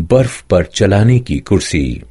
बर्फ़ पर चलाने की कुर्सी।